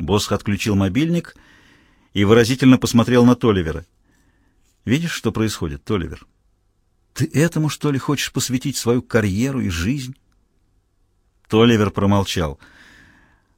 Босх отключил мобильник и выразительно посмотрел на Толивера. «Видишь, что происходит, Толивер? Ты этому, что ли, хочешь посвятить свою карьеру и жизнь?» Толивер промолчал.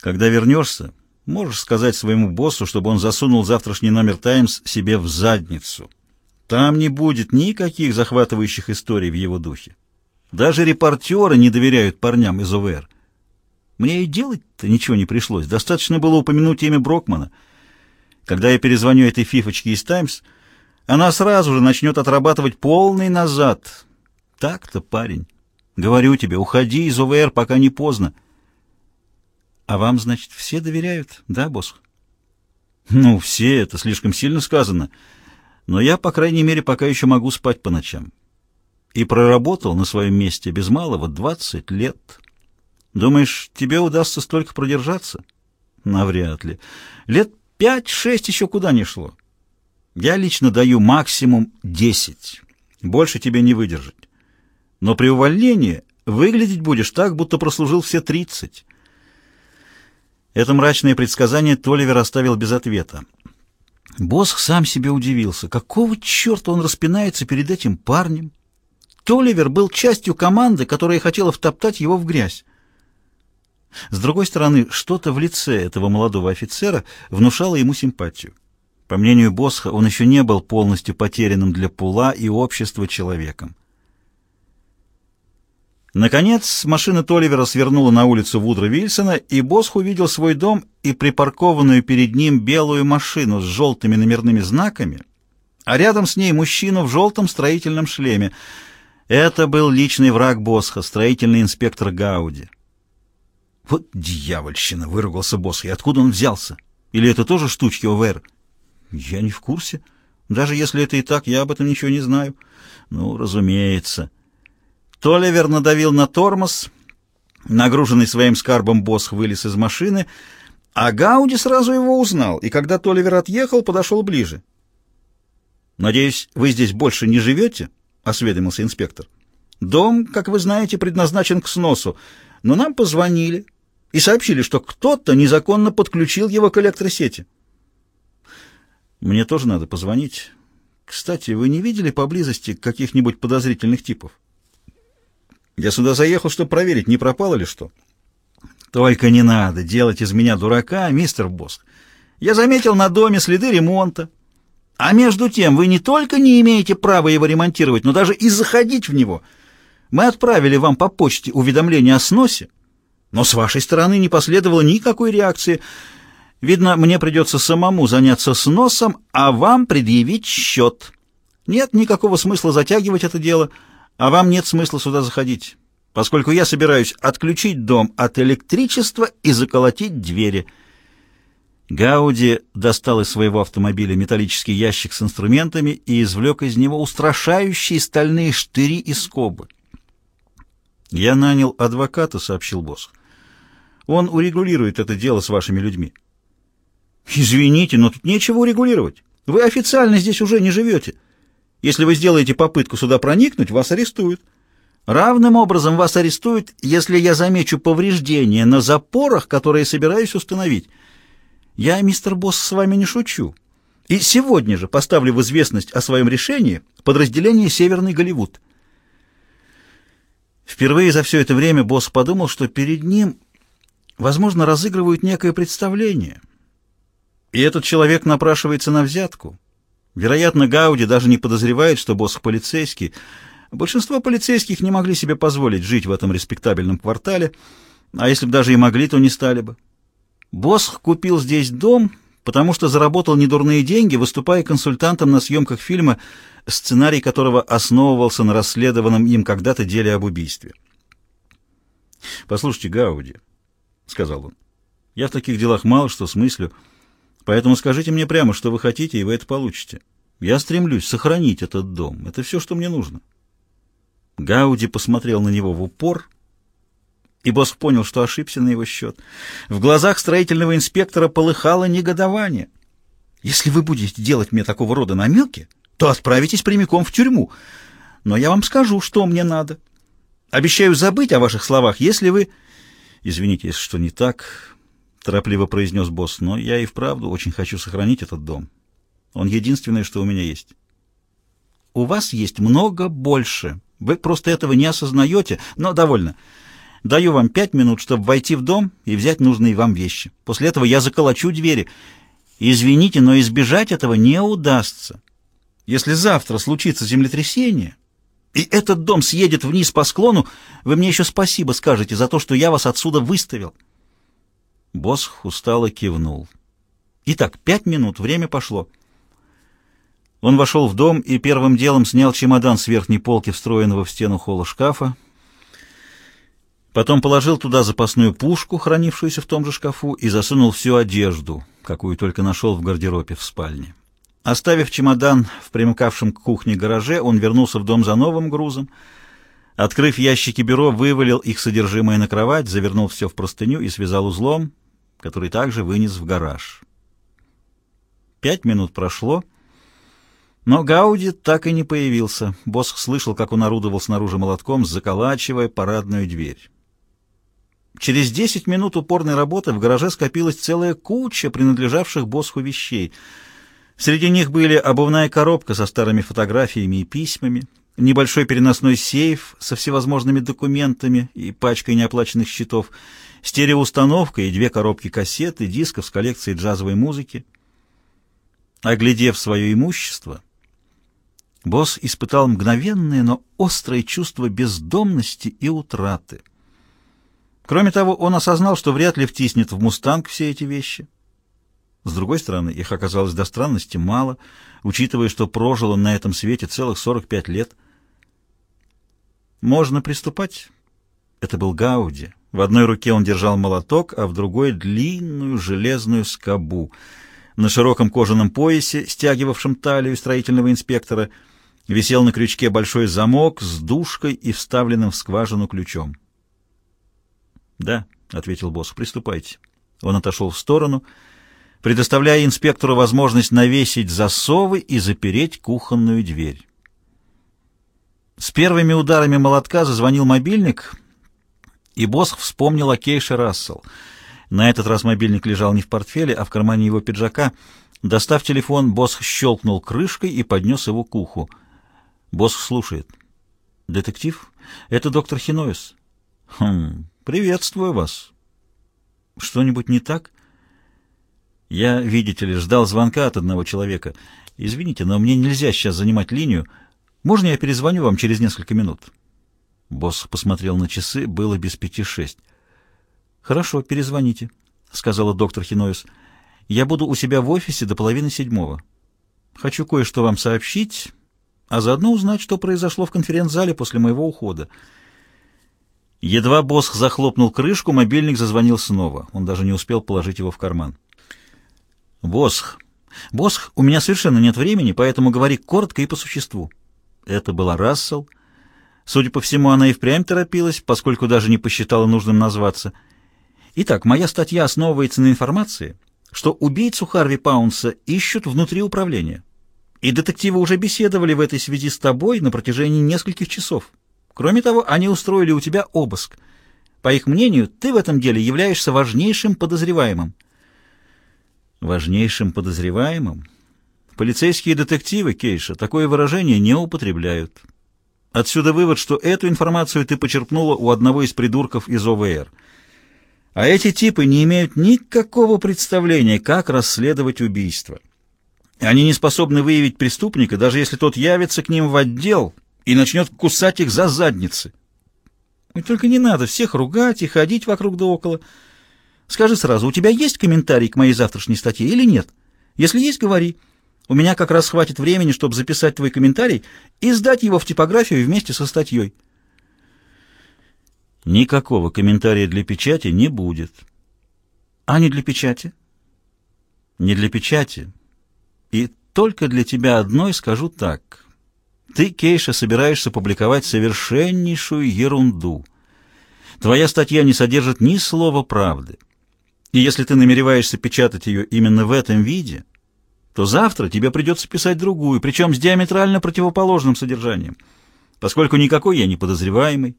«Когда вернешься, можешь сказать своему боссу, чтобы он засунул завтрашний номер «Таймс» себе в задницу. Там не будет никаких захватывающих историй в его духе. Даже репортеры не доверяют парням из ОВР. Мне и делать-то ничего не пришлось. Достаточно было упомянуть имя Брокмана. Когда я перезвоню этой фифочке из «Таймс», она сразу же начнет отрабатывать полный назад. Так-то, парень. Говорю тебе, уходи из ОВР, пока не поздно. А вам, значит, все доверяют, да, босс? Ну, все, это слишком сильно сказано. Но я, по крайней мере, пока еще могу спать по ночам. И проработал на своем месте без малого двадцать лет. Думаешь, тебе удастся столько продержаться? Навряд ли. Лет пять-шесть еще куда не шло. Я лично даю максимум десять. Больше тебе не выдержать. Но при увольнении выглядеть будешь так, будто прослужил все тридцать. Это мрачное предсказание Толивер оставил без ответа. Босх сам себе удивился. Какого черта он распинается перед этим парнем? Толивер был частью команды, которая хотела втоптать его в грязь. С другой стороны, что-то в лице этого молодого офицера внушало ему симпатию. По мнению Босха, он еще не был полностью потерянным для Пула и общества человеком. Наконец, машина Толивера свернула на улицу Вудра Вильсона, и Босх увидел свой дом и припаркованную перед ним белую машину с желтыми номерными знаками, а рядом с ней мужчину в желтом строительном шлеме. Это был личный враг Босха, строительный инспектор Гауди. «Вот дьявольщина!» — выругался Босх. «И откуда он взялся? Или это тоже штучки ОВР?» «Я не в курсе. Даже если это и так, я об этом ничего не знаю». «Ну, разумеется». Толивер надавил на тормоз. Нагруженный своим скарбом босс вылез из машины, а Гауди сразу его узнал, и когда Толивер отъехал, подошел ближе. «Надеюсь, вы здесь больше не живете?» — осведомился инспектор. «Дом, как вы знаете, предназначен к сносу, но нам позвонили и сообщили, что кто-то незаконно подключил его к электросети». «Мне тоже надо позвонить. Кстати, вы не видели поблизости каких-нибудь подозрительных типов?» Я сюда заехал, чтобы проверить, не пропало ли что. Только не надо делать из меня дурака, мистер Боск. Я заметил на доме следы ремонта. А между тем вы не только не имеете права его ремонтировать, но даже и заходить в него. Мы отправили вам по почте уведомление о сносе, но с вашей стороны не последовало никакой реакции. Видно, мне придется самому заняться сносом, а вам предъявить счет. Нет никакого смысла затягивать это дело — а вам нет смысла сюда заходить, поскольку я собираюсь отключить дом от электричества и заколотить двери». Гауди достал из своего автомобиля металлический ящик с инструментами и извлек из него устрашающие стальные штыри и скобы. «Я нанял адвоката», — сообщил босс. «Он урегулирует это дело с вашими людьми». «Извините, но тут нечего урегулировать. Вы официально здесь уже не живете. Если вы сделаете попытку сюда проникнуть, вас арестуют. Равным образом вас арестуют, если я замечу повреждения на запорах, которые собираюсь установить. Я, мистер Босс, с вами не шучу. И сегодня же поставлю в известность о своем решении подразделение «Северный Голливуд». Впервые за все это время босс подумал, что перед ним, возможно, разыгрывают некое представление. И этот человек напрашивается на взятку. Вероятно, Гауди даже не подозревает, что босс полицейский. Большинство полицейских не могли себе позволить жить в этом респектабельном квартале, а если бы даже и могли, то не стали бы. Босх купил здесь дом, потому что заработал недурные деньги, выступая консультантом на съемках фильма, сценарий которого основывался на расследованном им когда-то деле об убийстве. «Послушайте, Гауди», — сказал он, — «я в таких делах мало что смыслю». Поэтому скажите мне прямо, что вы хотите, и вы это получите. Я стремлюсь сохранить этот дом. Это все, что мне нужно. Гауди посмотрел на него в упор, и босс понял, что ошибся на его счет. В глазах строительного инспектора полыхало негодование. «Если вы будете делать мне такого рода намеки, то отправитесь прямиком в тюрьму. Но я вам скажу, что мне надо. Обещаю забыть о ваших словах, если вы...» «Извините, если что не так, торопливо произнес босс, но я и вправду очень хочу сохранить этот дом. Он единственное, что у меня есть. У вас есть много больше. Вы просто этого не осознаете, но довольно. Даю вам пять минут, чтобы войти в дом и взять нужные вам вещи. После этого я заколочу двери. Извините, но избежать этого не удастся. Если завтра случится землетрясение, и этот дом съедет вниз по склону, вы мне еще спасибо скажете за то, что я вас отсюда выставил. Босх устало кивнул. Итак, пять минут, время пошло. Он вошел в дом и первым делом снял чемодан с верхней полки, встроенного в стену холла шкафа. Потом положил туда запасную пушку, хранившуюся в том же шкафу, и засунул всю одежду, какую только нашел в гардеробе в спальне. Оставив чемодан в примыкавшем к кухне гараже, он вернулся в дом за новым грузом. Открыв ящики бюро, вывалил их содержимое на кровать, завернул все в простыню и связал узлом, который также вынес в гараж. Пять минут прошло, но Гауди так и не появился. Босх слышал, как он орудовал снаружи молотком, заколачивая парадную дверь. Через десять минут упорной работы в гараже скопилась целая куча принадлежавших Босху вещей. Среди них были обувная коробка со старыми фотографиями и письмами, небольшой переносной сейф со всевозможными документами и пачкой неоплаченных счетов, стереоустановка и две коробки кассет и дисков с коллекцией джазовой музыки. Оглядев свое имущество, Босс испытал мгновенное, но острое чувство бездомности и утраты. Кроме того, он осознал, что вряд ли втиснет в «Мустанг» все эти вещи. С другой стороны, их оказалось до странности мало, учитывая, что прожил он на этом свете целых 45 лет. «Можно приступать?» Это был Гауди. В одной руке он держал молоток, а в другой — длинную железную скобу. На широком кожаном поясе, стягивавшем талию строительного инспектора — Висел на крючке большой замок с душкой и вставленным в скважину ключом. «Да», — ответил босс, — «приступайте». Он отошел в сторону, предоставляя инспектору возможность навесить засовы и запереть кухонную дверь. С первыми ударами молотка зазвонил мобильник, и босс вспомнил о Кейше Рассел. На этот раз мобильник лежал не в портфеле, а в кармане его пиджака. Достав телефон, босс щелкнул крышкой и поднес его к уху — Босс слушает. «Детектив? Это доктор Хиноис». «Хм, приветствую вас». «Что-нибудь не так?» «Я, видите ли, ждал звонка от одного человека. Извините, но мне нельзя сейчас занимать линию. Можно я перезвоню вам через несколько минут?» Босс посмотрел на часы, было без пяти шесть. «Хорошо, перезвоните», — сказала доктор Хиноис. «Я буду у себя в офисе до половины седьмого. Хочу кое-что вам сообщить» а заодно узнать, что произошло в конференц-зале после моего ухода. Едва Босх захлопнул крышку, мобильник зазвонил снова. Он даже не успел положить его в карман. «Босх! Босх, у меня совершенно нет времени, поэтому говори коротко и по существу». Это была Рассел. Судя по всему, она и впрямь торопилась, поскольку даже не посчитала нужным назваться. Итак, моя статья основывается на информации, что убийцу Харви Паунса ищут внутри управления. И детективы уже беседовали в этой связи с тобой на протяжении нескольких часов. Кроме того, они устроили у тебя обыск. По их мнению, ты в этом деле являешься важнейшим подозреваемым. Важнейшим подозреваемым? Полицейские детективы, Кейша, такое выражение не употребляют. Отсюда вывод, что эту информацию ты почерпнула у одного из придурков из ОВР. А эти типы не имеют никакого представления, как расследовать убийство. Они не способны выявить преступника, даже если тот явится к ним в отдел и начнет кусать их за задницы. И только не надо всех ругать и ходить вокруг да около. Скажи сразу, у тебя есть комментарий к моей завтрашней статье или нет? Если есть, говори. У меня как раз хватит времени, чтобы записать твой комментарий и сдать его в типографию вместе со статьей. Никакого комментария для печати не будет. А не для печати? Не для печати. И только для тебя одной скажу так. Ты, Кейша, собираешься публиковать совершеннейшую ерунду. Твоя статья не содержит ни слова правды. И если ты намереваешься печатать ее именно в этом виде, то завтра тебе придется писать другую, причем с диаметрально противоположным содержанием, поскольку никакой я не подозреваемый,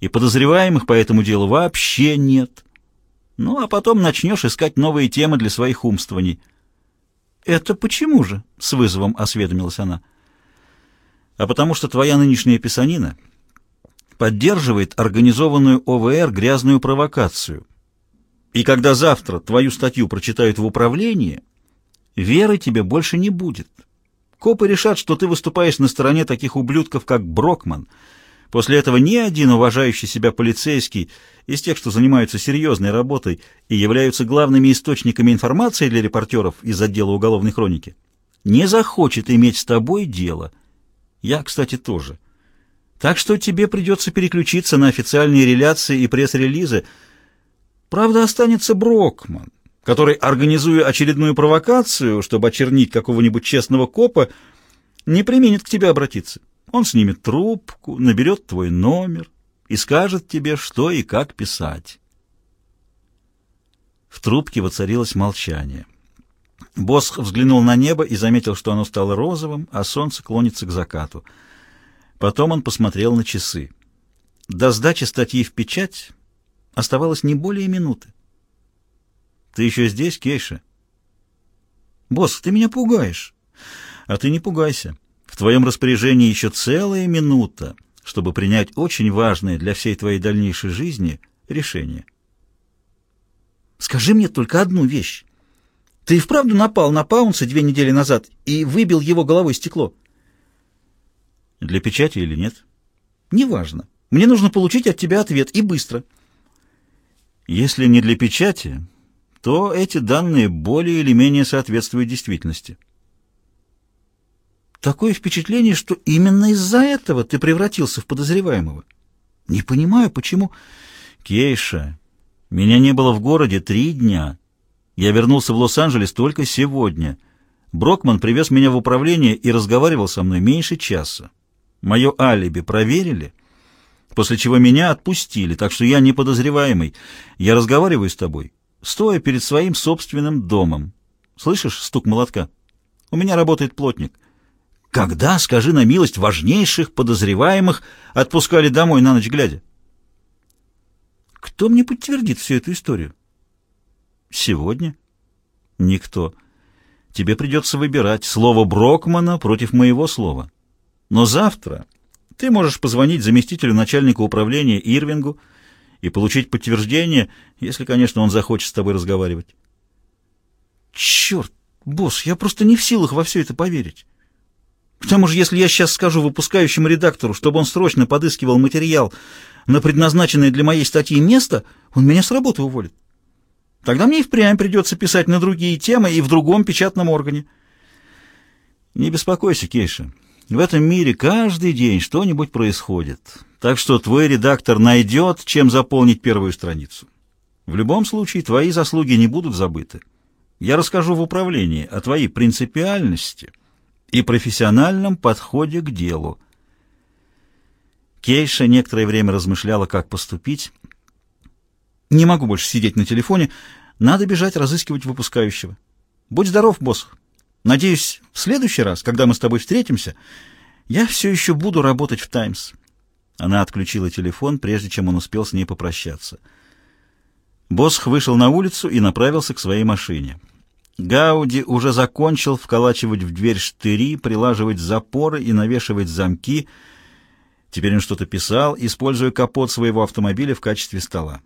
и подозреваемых по этому делу вообще нет. Ну, а потом начнешь искать новые темы для своих умствований. «Это почему же?» — с вызовом осведомилась она. «А потому что твоя нынешняя писанина поддерживает организованную ОВР грязную провокацию. И когда завтра твою статью прочитают в управлении, веры тебе больше не будет. Копы решат, что ты выступаешь на стороне таких ублюдков, как Брокман — После этого ни один уважающий себя полицейский из тех, что занимаются серьезной работой и являются главными источниками информации для репортеров из отдела уголовной хроники, не захочет иметь с тобой дело. Я, кстати, тоже. Так что тебе придется переключиться на официальные реляции и пресс-релизы. Правда, останется Брокман, который, организуя очередную провокацию, чтобы очернить какого-нибудь честного копа, не применит к тебе обратиться. Он снимет трубку, наберет твой номер и скажет тебе, что и как писать. В трубке воцарилось молчание. Босх взглянул на небо и заметил, что оно стало розовым, а солнце клонится к закату. Потом он посмотрел на часы. До сдачи статьи в печать оставалось не более минуты. «Ты еще здесь, Кейша?» «Босс, ты меня пугаешь». «А ты не пугайся. В твоем распоряжении еще целая минута, чтобы принять очень важное для всей твоей дальнейшей жизни решение. Скажи мне только одну вещь. Ты и вправду напал на Паунса две недели назад и выбил его головой стекло? Для печати или нет? Неважно. Мне нужно получить от тебя ответ, и быстро. Если не для печати, то эти данные более или менее соответствуют действительности. Такое впечатление, что именно из-за этого ты превратился в подозреваемого. Не понимаю, почему... Кейша, меня не было в городе три дня. Я вернулся в Лос-Анджелес только сегодня. Брокман привез меня в управление и разговаривал со мной меньше часа. Мое алиби проверили, после чего меня отпустили, так что я не подозреваемый. Я разговариваю с тобой, стоя перед своим собственным домом. Слышишь стук молотка? У меня работает плотник. Когда, скажи на милость, важнейших подозреваемых отпускали домой на ночь глядя? Кто мне подтвердит всю эту историю? Сегодня? Никто. Тебе придется выбирать слово Брокмана против моего слова. Но завтра ты можешь позвонить заместителю начальника управления Ирвингу и получить подтверждение, если, конечно, он захочет с тобой разговаривать. Черт, босс, я просто не в силах во все это поверить. К тому же, если я сейчас скажу выпускающему редактору, чтобы он срочно подыскивал материал на предназначенное для моей статьи место, он меня с работы уволит. Тогда мне и впрямь придется писать на другие темы и в другом печатном органе. Не беспокойся, Кейша. В этом мире каждый день что-нибудь происходит. Так что твой редактор найдет, чем заполнить первую страницу. В любом случае, твои заслуги не будут забыты. Я расскажу в управлении о твоей принципиальности — и профессиональном подходе к делу. Кейша некоторое время размышляла, как поступить. «Не могу больше сидеть на телефоне. Надо бежать разыскивать выпускающего. Будь здоров, босс. Надеюсь, в следующий раз, когда мы с тобой встретимся, я все еще буду работать в «Таймс». Она отключила телефон, прежде чем он успел с ней попрощаться. Босх вышел на улицу и направился к своей машине. Гауди уже закончил вколачивать в дверь штыри, прилаживать запоры и навешивать замки. Теперь он что-то писал, используя капот своего автомобиля в качестве стола.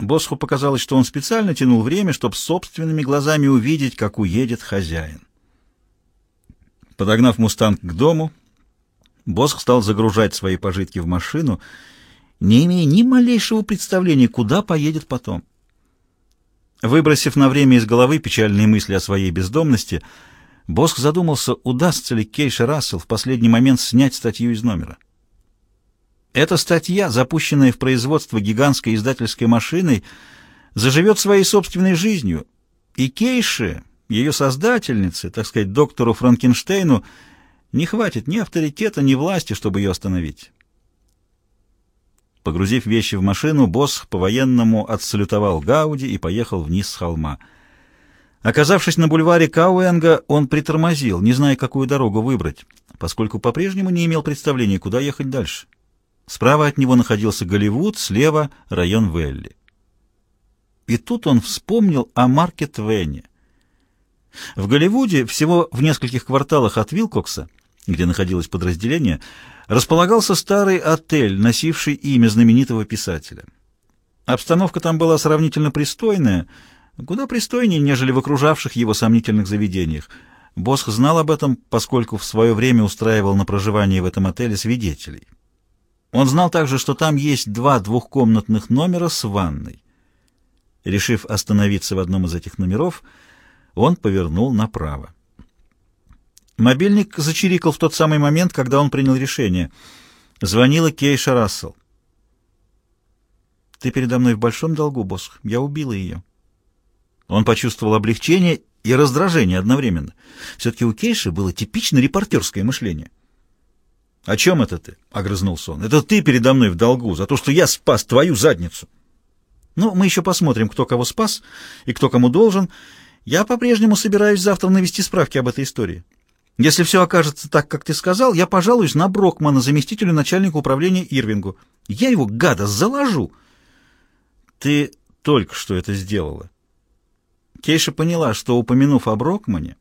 Босху показалось, что он специально тянул время, чтобы собственными глазами увидеть, как уедет хозяин. Подогнав «Мустанг» к дому, Босх стал загружать свои пожитки в машину, не имея ни малейшего представления, куда поедет потом. Выбросив на время из головы печальные мысли о своей бездомности, Боск задумался, удастся ли Кейше Рассел в последний момент снять статью из номера. Эта статья, запущенная в производство гигантской издательской машиной, заживет своей собственной жизнью, и Кейше, ее создательнице, так сказать, доктору Франкенштейну, не хватит ни авторитета, ни власти, чтобы ее остановить. Погрузив вещи в машину, босс по-военному отсалютовал Гауди и поехал вниз с холма. Оказавшись на бульваре Кауэнга, он притормозил, не зная, какую дорогу выбрать, поскольку по-прежнему не имел представления, куда ехать дальше. Справа от него находился Голливуд, слева — район Велли. И тут он вспомнил о Марке Твене. В Голливуде, всего в нескольких кварталах от Вилкокса, где находилось подразделение, располагался старый отель, носивший имя знаменитого писателя. Обстановка там была сравнительно пристойная, куда пристойнее, нежели в окружавших его сомнительных заведениях. Босх знал об этом, поскольку в свое время устраивал на проживание в этом отеле свидетелей. Он знал также, что там есть два двухкомнатных номера с ванной. Решив остановиться в одном из этих номеров, он повернул направо. Мобильник зачирикал в тот самый момент, когда он принял решение. Звонила Кейша Рассел. «Ты передо мной в большом долгу, босс. Я убила ее». Он почувствовал облегчение и раздражение одновременно. Все-таки у Кейши было типично репортерское мышление. «О чем это ты?» — огрызнулся он. «Это ты передо мной в долгу за то, что я спас твою задницу». «Ну, мы еще посмотрим, кто кого спас и кто кому должен. Я по-прежнему собираюсь завтра навести справки об этой истории». Если все окажется так, как ты сказал, я пожалуюсь на Брокмана, заместителю начальника управления Ирвингу. Я его, гада, заложу. Ты только что это сделала. Кейша поняла, что, упомянув о Брокмане,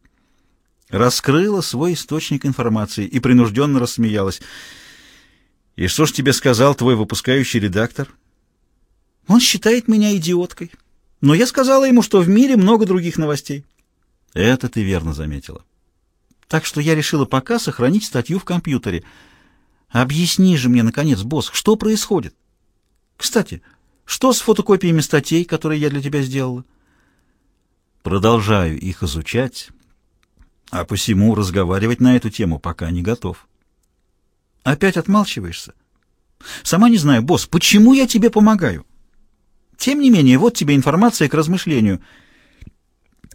раскрыла свой источник информации и принужденно рассмеялась. «И что ж тебе сказал твой выпускающий редактор?» «Он считает меня идиоткой. Но я сказала ему, что в мире много других новостей». «Это ты верно заметила. Так что я решила пока сохранить статью в компьютере. Объясни же мне, наконец, босс, что происходит? Кстати, что с фотокопиями статей, которые я для тебя сделала? Продолжаю их изучать, а посему разговаривать на эту тему пока не готов. Опять отмалчиваешься? Сама не знаю, босс, почему я тебе помогаю? Тем не менее, вот тебе информация к размышлению.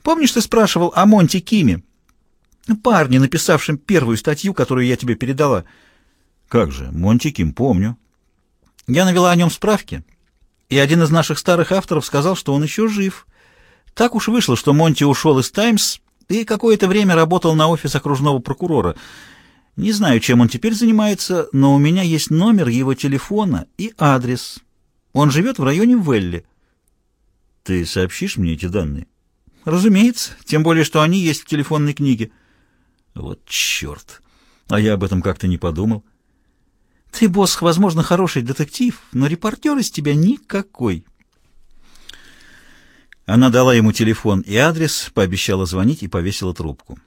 Помнишь, ты спрашивал о Монте Киме? Парни, написавшим первую статью, которую я тебе передала. Как же, Монти Ким, помню. Я навела о нем справки, и один из наших старых авторов сказал, что он еще жив. Так уж вышло, что Монти ушел из «Таймс» и какое-то время работал на офис окружного прокурора. Не знаю, чем он теперь занимается, но у меня есть номер его телефона и адрес. Он живет в районе Велли. Ты сообщишь мне эти данные? Разумеется, тем более, что они есть в телефонной книге. Вот черт! А я об этом как-то не подумал. Ты, босс, возможно, хороший детектив, но репортер из тебя никакой. Она дала ему телефон и адрес, пообещала звонить и повесила трубку.